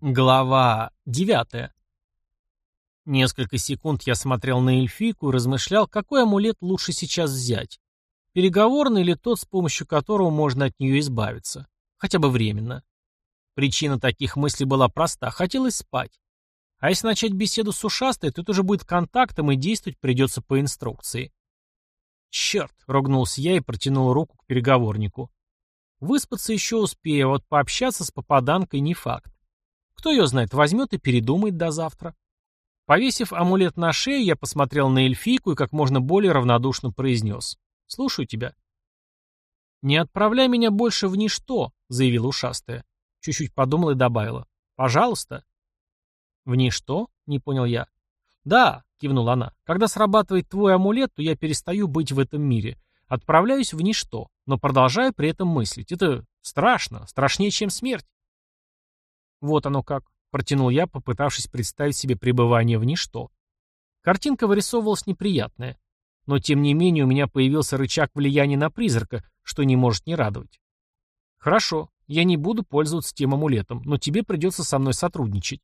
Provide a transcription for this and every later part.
Глава девятая. Несколько секунд я смотрел на эльфийку и размышлял, какой амулет лучше сейчас взять. Переговорный или тот, с помощью которого можно от нее избавиться. Хотя бы временно. Причина таких мыслей была проста. Хотелось спать. А если начать беседу с ушастой, то это уже будет контактом, и действовать придется по инструкции. «Черт!» — ругнулся я и протянул руку к переговорнику. Выспаться еще успею, а вот пообщаться с попаданкой не факт. Кто ее знает, возьмет и передумает до завтра. Повесив амулет на шею, я посмотрел на эльфийку и как можно более равнодушно произнес. «Слушаю тебя». «Не отправляй меня больше в ничто», — заявила ушастая. Чуть-чуть подумала и добавила. «Пожалуйста». «В ничто?» — не понял я. «Да», — кивнула она. «Когда срабатывает твой амулет, то я перестаю быть в этом мире. Отправляюсь в ничто, но продолжаю при этом мыслить. Это страшно, страшнее, чем смерть». Вот оно как, протянул я, попытавшись представить себе пребывание в ничто. Картинка вырисовывалась неприятная. Но тем не менее у меня появился рычаг влияния на призрака, что не может не радовать. Хорошо, я не буду пользоваться тем амулетом, но тебе придется со мной сотрудничать.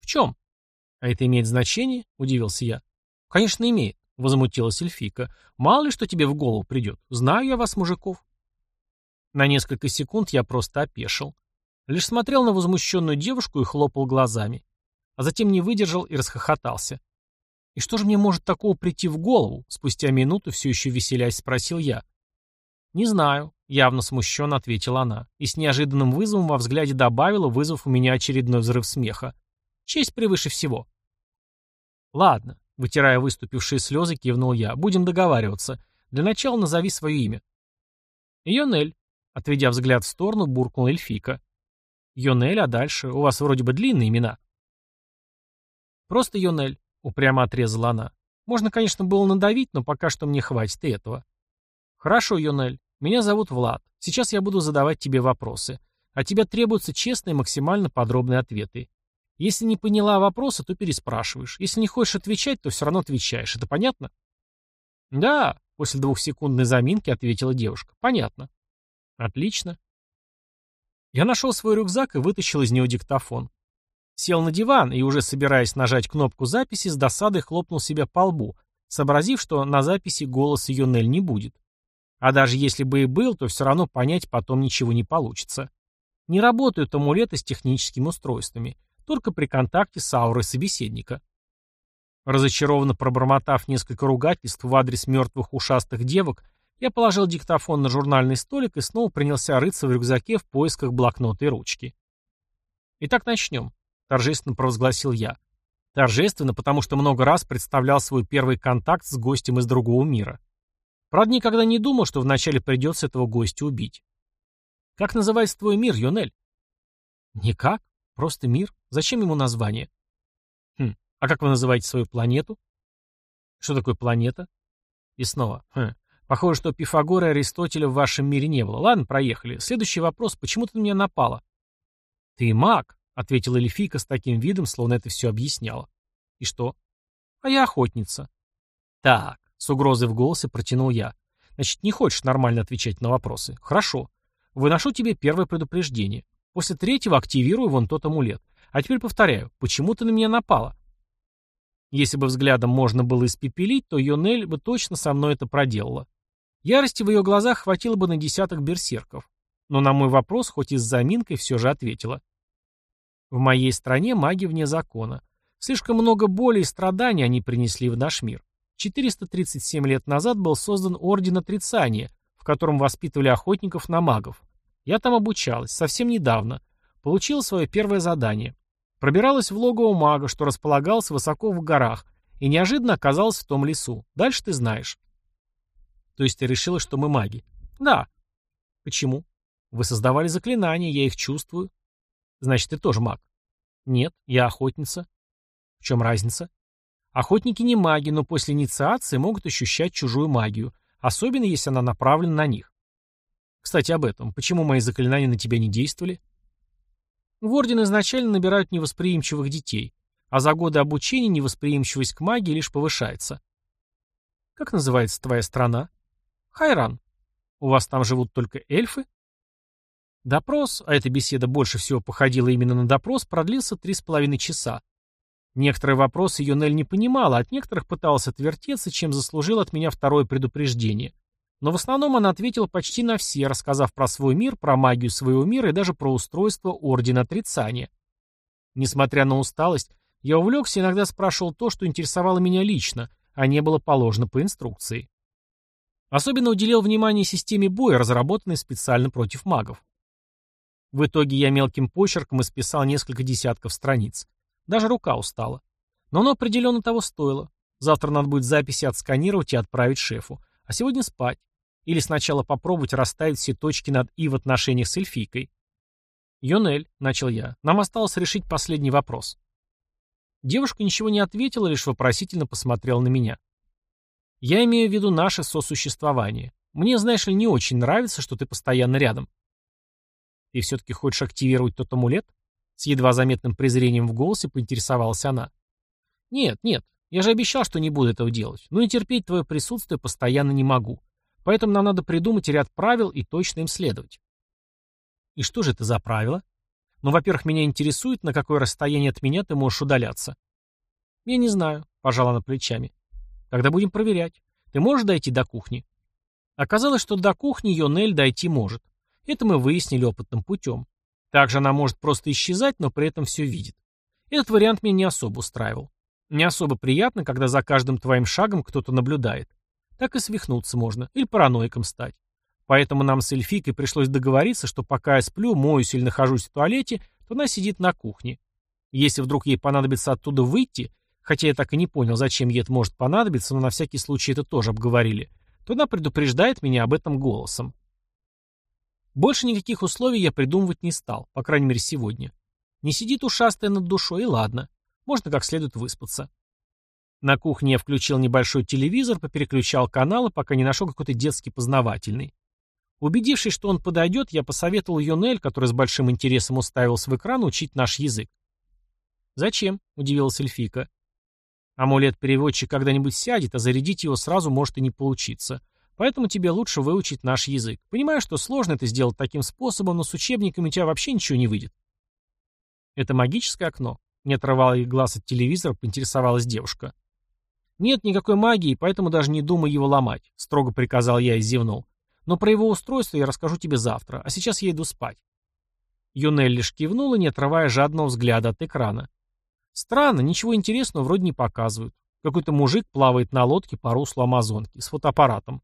В чем? А это имеет значение? Удивился я. Конечно, имеет, возмутилась эльфийка. Мало ли что тебе в голову придет. Знаю я вас, мужиков. На несколько секунд я просто опешил. Лишь смотрел на возмущенную девушку и хлопал глазами. А затем не выдержал и расхохотался. «И что же мне может такого прийти в голову?» Спустя минуту, все еще веселясь, спросил я. «Не знаю», — явно смущенно ответила она, и с неожиданным вызовом во взгляде добавила, вызвав у меня очередной взрыв смеха. «Честь превыше всего». «Ладно», — вытирая выступившие слезы, кивнул я, — «будем договариваться. Для начала назови свое имя». «Йонель», — отведя взгляд в сторону, буркнул эльфика. Йонель, а дальше? У вас вроде бы длинные имена. Просто Йонель, упрямо отрезала она. Можно, конечно, было надавить, но пока что мне хватит и этого. Хорошо, Йонель. Меня зовут Влад. Сейчас я буду задавать тебе вопросы. От тебя требуются честные, максимально подробные ответы. Если не поняла вопроса, то переспрашиваешь. Если не хочешь отвечать, то все равно отвечаешь. Это понятно? Да, после двухсекундной заминки ответила девушка. Понятно. Отлично. Я нашел свой рюкзак и вытащил из него диктофон. Сел на диван и, уже собираясь нажать кнопку записи, с досадой хлопнул себя по лбу, сообразив, что на записи голоса Юнель не будет. А даже если бы и был, то все равно понять потом ничего не получится. Не работают амулеты с техническими устройствами, только при контакте с аурой собеседника. Разочарованно пробормотав несколько ругательств в адрес мертвых ушастых девок, я положил диктофон на журнальный столик и снова принялся рыться в рюкзаке в поисках блокнота и ручки. «Итак, начнем», — торжественно провозгласил я. Торжественно, потому что много раз представлял свой первый контакт с гостем из другого мира. Правда, никогда не думал, что вначале придется этого гостя убить. «Как называется твой мир, Юнель?» «Никак. Просто мир. Зачем ему название?» «Хм. А как вы называете свою планету?» «Что такое планета?» И снова. «Хм. Похоже, что Пифагора и Аристотеля в вашем мире не было. Ладно, проехали. Следующий вопрос. Почему ты на меня напала? Ты маг, ответила эльфийка с таким видом, словно это все объясняла. И что? А я охотница. Так, с угрозой в голосе протянул я. Значит, не хочешь нормально отвечать на вопросы. Хорошо. Выношу тебе первое предупреждение. После третьего активирую вон тот амулет. А теперь повторяю, почему ты на меня напала? Если бы взглядом можно было испепелить, то Йонель бы точно со мной это проделала. Ярости в ее глазах хватило бы на десяток берсерков. Но на мой вопрос, хоть и с заминкой, все же ответила. В моей стране маги вне закона. Слишком много боли и страданий они принесли в наш мир. 437 лет назад был создан Орден Отрицания, в котором воспитывали охотников на магов. Я там обучалась, совсем недавно. Получила свое первое задание. Пробиралась в логово мага, что располагалось высоко в горах, и неожиданно оказалась в том лесу. Дальше ты знаешь. То есть ты решила, что мы маги? Да. Почему? Вы создавали заклинания, я их чувствую. Значит, ты тоже маг. Нет, я охотница. В чем разница? Охотники не маги, но после инициации могут ощущать чужую магию, особенно если она направлена на них. Кстати, об этом. Почему мои заклинания на тебя не действовали? В Орден изначально набирают невосприимчивых детей, а за годы обучения невосприимчивость к магии лишь повышается. Как называется твоя страна? Хайран. У вас там живут только эльфы? Допрос, а эта беседа больше всего походила именно на допрос, продлился три с половиной часа. Некоторые вопросы Юнель не понимала, от некоторых пыталась отвертеться, чем заслужил от меня второе предупреждение. Но в основном она ответила почти на все, рассказав про свой мир, про магию своего мира и даже про устройство Ордена Отрицания. Несмотря на усталость, я увлекся и иногда спрашивал то, что интересовало меня лично, а не было положено по инструкции. Особенно уделил внимание системе боя, разработанной специально против магов. В итоге я мелким почерком исписал несколько десятков страниц. Даже рука устала. Но оно определенно того стоило. Завтра надо будет записи отсканировать и отправить шефу. А сегодня спать. Или сначала попробовать расставить все точки над «и» в отношениях с эльфийкой. «Йонель», — начал я, — «нам осталось решить последний вопрос». Девушка ничего не ответила, лишь вопросительно посмотрела на меня. «Я имею в виду наше сосуществование. Мне, знаешь ли, не очень нравится, что ты постоянно рядом». «Ты все-таки хочешь активировать тот амулет?» С едва заметным презрением в голосе поинтересовалась она. «Нет, нет, я же обещал, что не буду этого делать. Но и терпеть твое присутствие постоянно не могу. Поэтому нам надо придумать ряд правил и точно им следовать». «И что же это за правила?» «Ну, во-первых, меня интересует, на какое расстояние от меня ты можешь удаляться». «Я не знаю», — пожала она плечами. «Тогда будем проверять. Ты можешь дойти до кухни?» Оказалось, что до кухни Йонель дойти может. Это мы выяснили опытным путем. Также она может просто исчезать, но при этом все видит. Этот вариант меня не особо устраивал. Не особо приятно, когда за каждым твоим шагом кто-то наблюдает. Так и свихнуться можно, или параноиком стать. Поэтому нам с эльфикой пришлось договориться, что пока я сплю, моюсь или нахожусь в туалете, то она сидит на кухне. Если вдруг ей понадобится оттуда выйти, хотя я так и не понял, зачем ей это может понадобиться, но на всякий случай это тоже обговорили, то она предупреждает меня об этом голосом. Больше никаких условий я придумывать не стал, по крайней мере сегодня. Не сидит ушастая над душой, и ладно. Можно как следует выспаться. На кухне я включил небольшой телевизор, попереключал каналы, пока не нашел какой-то детский познавательный. Убедившись, что он подойдет, я посоветовал Йонель, который с большим интересом уставился в экран, учить наш язык. «Зачем?» — удивилась Эльфика. «Амулет-переводчик когда-нибудь сядет, а зарядить его сразу может и не получиться. Поэтому тебе лучше выучить наш язык. Понимаю, что сложно это сделать таким способом, но с учебниками у тебя вообще ничего не выйдет. Это магическое окно? Не отрывала их глаз от телевизора, поинтересовалась девушка. Нет никакой магии, поэтому даже не думай его ломать, строго приказал я и зевнул. Но про его устройство я расскажу тебе завтра, а сейчас я иду спать. Юнель лишь кивнула, не отрывая жадного взгляда от экрана. Странно, ничего интересного вроде не показывают. Какой-то мужик плавает на лодке по руслу Амазонки с фотоаппаратом.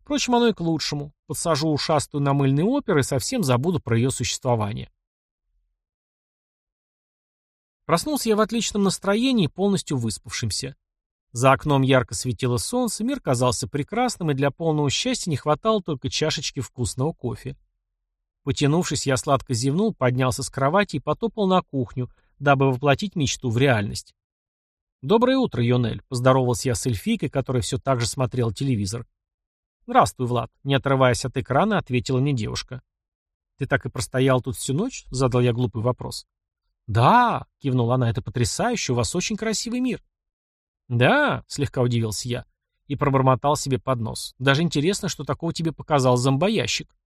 Впрочем, оно и к лучшему. Подсажу ушастую на мыльный опер и совсем забуду про ее существование. Проснулся я в отличном настроении, полностью выспавшимся. За окном ярко светило солнце, мир казался прекрасным, и для полного счастья не хватало только чашечки вкусного кофе. Потянувшись, я сладко зевнул, поднялся с кровати и потопал на кухню, дабы воплотить мечту в реальность. «Доброе утро, Йонель», — поздоровался я с эльфийкой, которая все так же смотрела телевизор. «Здравствуй, Влад», — не отрываясь от экрана, ответила мне девушка. «Ты так и простоял тут всю ночь?» — задал я глупый вопрос. «Да», — кивнула она, — «это потрясающе, у вас очень красивый мир». «Да», — слегка удивился я и пробормотал себе под нос. «Даже интересно, что такого тебе показал зомбоящик».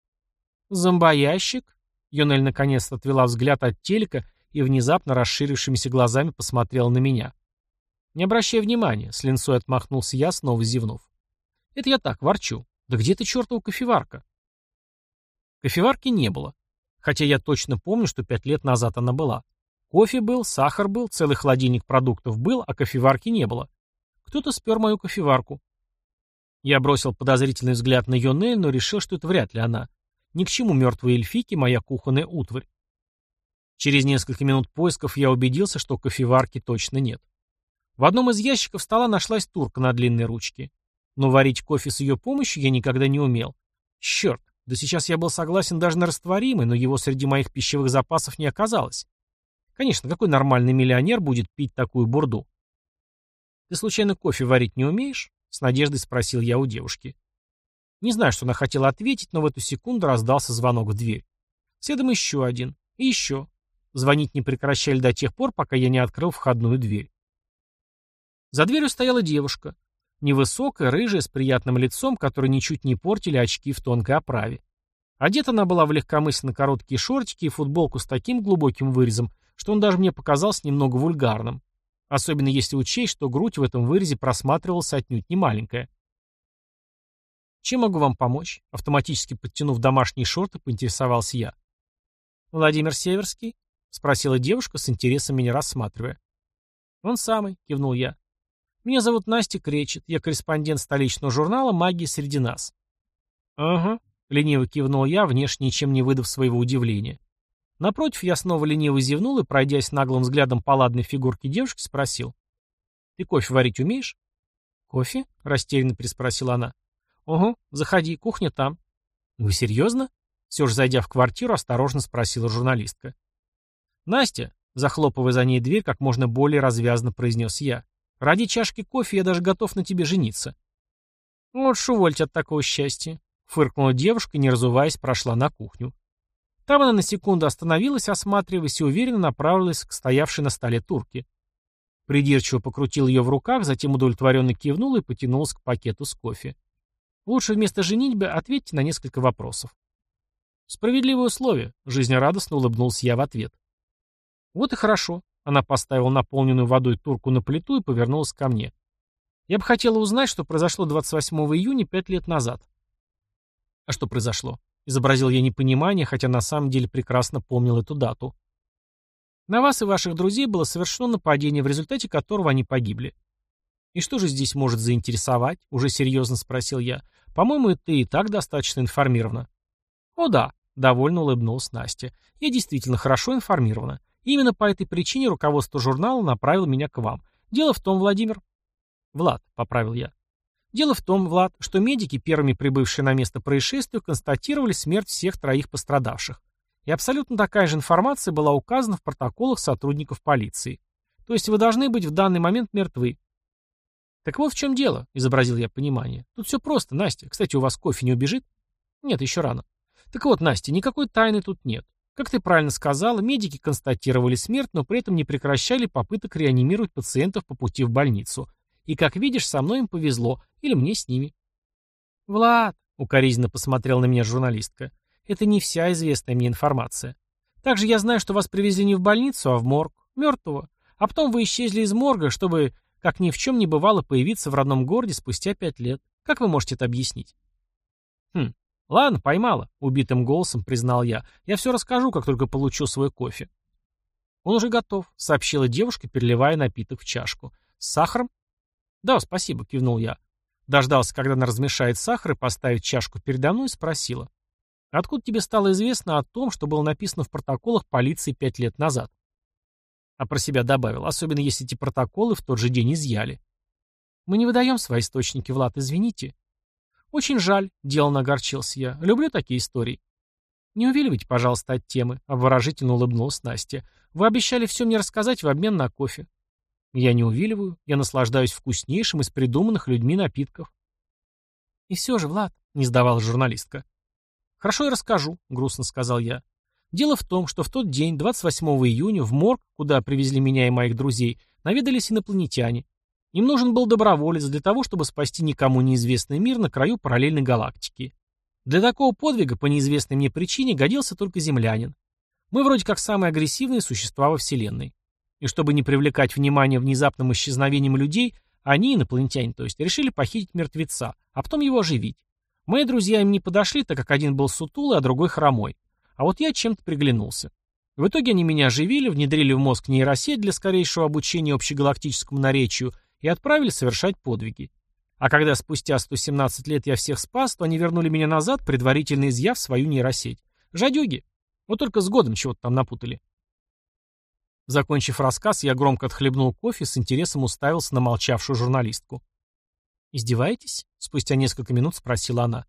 «Зомбоящик?» Йонель наконец-то отвела взгляд от телека и внезапно расширившимися глазами посмотрела на меня. «Не обращай внимания», — с линцой отмахнулся я, снова зевнув. «Это я так, ворчу. Да где ты чертова кофеварка? Кофеварки не было. Хотя я точно помню, что пять лет назад она была. Кофе был, сахар был, целый холодильник продуктов был, а кофеварки не было. Кто-то спер мою кофеварку. Я бросил подозрительный взгляд на Йонель, но решил, что это вряд ли она. Ни к чему мертвые эльфики моя кухонная утварь. Через несколько минут поисков я убедился, что кофеварки точно нет. В одном из ящиков стола нашлась турка на длинной ручке. Но варить кофе с ее помощью я никогда не умел. Черт, да сейчас я был согласен даже на растворимый, но его среди моих пищевых запасов не оказалось. Конечно, какой нормальный миллионер будет пить такую бурду? «Ты случайно кофе варить не умеешь?» — с надеждой спросил я у девушки. Не знаю, что она хотела ответить, но в эту секунду раздался звонок в дверь. Следом еще один. И еще. Звонить не прекращали до тех пор, пока я не открыл входную дверь. За дверью стояла девушка. Невысокая, рыжая, с приятным лицом, который ничуть не портили очки в тонкой оправе. Одета она была в легкомысленно короткие шортики и футболку с таким глубоким вырезом, что он даже мне показался немного вульгарным. Особенно если учесть, что грудь в этом вырезе просматривалась отнюдь не маленькая. «Чем могу вам помочь?» Автоматически подтянув домашние шорты, поинтересовался я. «Владимир Северский?» — спросила девушка, с интересом меня рассматривая. «Он самый», — кивнул я. «Меня зовут Настя Кречет, я корреспондент столичного журнала «Магия среди нас». «Ага», — лениво кивнул я, внешне ничем не выдав своего удивления. Напротив, я снова лениво зевнул и, пройдясь наглым взглядом по ладной фигурке девушки, спросил. «Ты кофе варить умеешь?» «Кофе?» — растерянно переспросила она. «Угу, заходи, кухня там». «Вы серьезно?» Все же, зайдя в квартиру, осторожно спросила журналистка. «Настя», захлопывая за ней дверь, как можно более развязно произнес я, «ради чашки кофе я даже готов на тебе жениться». «Вот шувольте от такого счастья», — фыркнула девушка не разуваясь, прошла на кухню. Там она на секунду остановилась, осматриваясь, и уверенно направилась к стоявшей на столе турке. Придирчиво покрутил ее в руках, затем удовлетворенно кивнул и потянулась к пакету с кофе. Лучше вместо женитьбы ответьте на несколько вопросов. Справедливые условия, жизнерадостно улыбнулся я в ответ. Вот и хорошо. Она поставила наполненную водой турку на плиту и повернулась ко мне. Я бы хотела узнать, что произошло 28 июня пять лет назад. А что произошло? Изобразил я непонимание, хотя на самом деле прекрасно помнил эту дату. На вас и ваших друзей было совершено нападение, в результате которого они погибли. «И что же здесь может заинтересовать?» — уже серьезно спросил я. «По-моему, ты и так достаточно информирована». «О да», — довольно улыбнулась Настя. «Я действительно хорошо информирована. Именно по этой причине руководство журнала направило меня к вам. Дело в том, Владимир...» «Влад», — поправил я. Дело в том, Влад, что медики, первыми прибывшие на место происшествия, констатировали смерть всех троих пострадавших. И абсолютно такая же информация была указана в протоколах сотрудников полиции. То есть вы должны быть в данный момент мертвы. Так вот в чем дело, изобразил я понимание. Тут все просто, Настя. Кстати, у вас кофе не убежит? Нет, еще рано. Так вот, Настя, никакой тайны тут нет. Как ты правильно сказала, медики констатировали смерть, но при этом не прекращали попыток реанимировать пациентов по пути в больницу. И, как видишь, со мной им повезло, или мне с ними. «Влад», — укоризненно посмотрел на меня журналистка, — «это не вся известная мне информация. Также я знаю, что вас привезли не в больницу, а в морг, мертвого. А потом вы исчезли из морга, чтобы, как ни в чем не бывало, появиться в родном городе спустя пять лет. Как вы можете это объяснить?» «Хм, ладно, поймала», — убитым голосом признал я. «Я все расскажу, как только получу свой кофе». «Он уже готов», — сообщила девушка, переливая напиток в чашку. «С сахаром?» «Да, спасибо», — кивнул я. Дождался, когда она размешает сахар и поставит чашку передо мной, и спросила. «Откуда тебе стало известно о том, что было написано в протоколах полиции пять лет назад?» А про себя добавил, особенно если эти протоколы в тот же день изъяли. «Мы не выдаем свои источники, Влад, извините». «Очень жаль», — деланно огорчился я. «Люблю такие истории». «Не увиливайте, пожалуйста, от темы», — обворожительно улыбнулась Настя. «Вы обещали все мне рассказать в обмен на кофе. Я не увиливаю, я наслаждаюсь вкуснейшим из придуманных людьми напитков. И все же, Влад, не сдавалась журналистка. Хорошо, я расскажу, грустно сказал я. Дело в том, что в тот день, 28 июня, в морг, куда привезли меня и моих друзей, наведались инопланетяне. Им нужен был доброволец для того, чтобы спасти никому неизвестный мир на краю параллельной галактики. Для такого подвига по неизвестной мне причине годился только землянин. Мы вроде как самые агрессивные существа во Вселенной. И чтобы не привлекать внимание внезапным исчезновением людей, они, инопланетяне, то есть, решили похитить мертвеца, а потом его оживить. Мои друзья им не подошли, так как один был сутулый, а другой хромой. А вот я чем-то приглянулся. В итоге они меня оживили, внедрили в мозг нейросеть для скорейшего обучения общегалактическому наречию и отправили совершать подвиги. А когда спустя 117 лет я всех спас, то они вернули меня назад, предварительно изъяв свою нейросеть. Жадюги. Вот только с годом чего-то там напутали. Закончив рассказ, я громко отхлебнул кофе, с интересом уставился на молчавшую журналистку. «Издеваетесь?» — спустя несколько минут спросила она.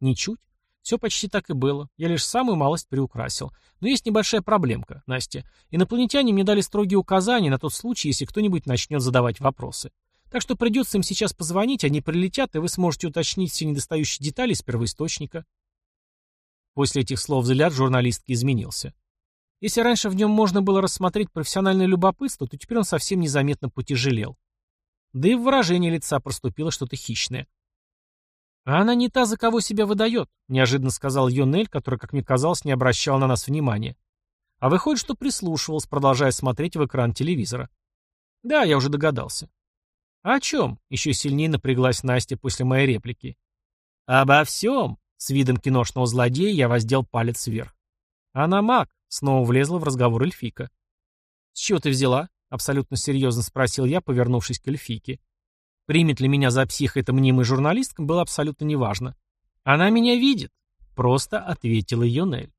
«Ничуть. Все почти так и было. Я лишь самую малость приукрасил. Но есть небольшая проблемка, Настя. Инопланетяне мне дали строгие указания на тот случай, если кто-нибудь начнет задавать вопросы. Так что придется им сейчас позвонить, они прилетят, и вы сможете уточнить все недостающие детали из первоисточника». После этих слов взгляд журналистки изменился. Если раньше в нем можно было рассмотреть профессиональное любопытство, то теперь он совсем незаметно потяжелел. Да и в выражении лица проступило что-то хищное. «А она не та, за кого себя выдает», — неожиданно сказал Йонель, который, как мне казалось, не обращал на нас внимания. А выходит, что прислушивался, продолжая смотреть в экран телевизора. «Да, я уже догадался». «А «О чем?» — еще сильнее напряглась Настя после моей реплики. «Обо всем!» — с видом киношного злодея я воздел палец вверх. «Она маг», — снова влезла в разговор эльфика. «С чего ты взяла?» — абсолютно серьезно спросил я, повернувшись к эльфике. Примет ли меня за психа эта мнимая журналистка, было абсолютно неважно. «Она меня видит», — просто ответила Йонель.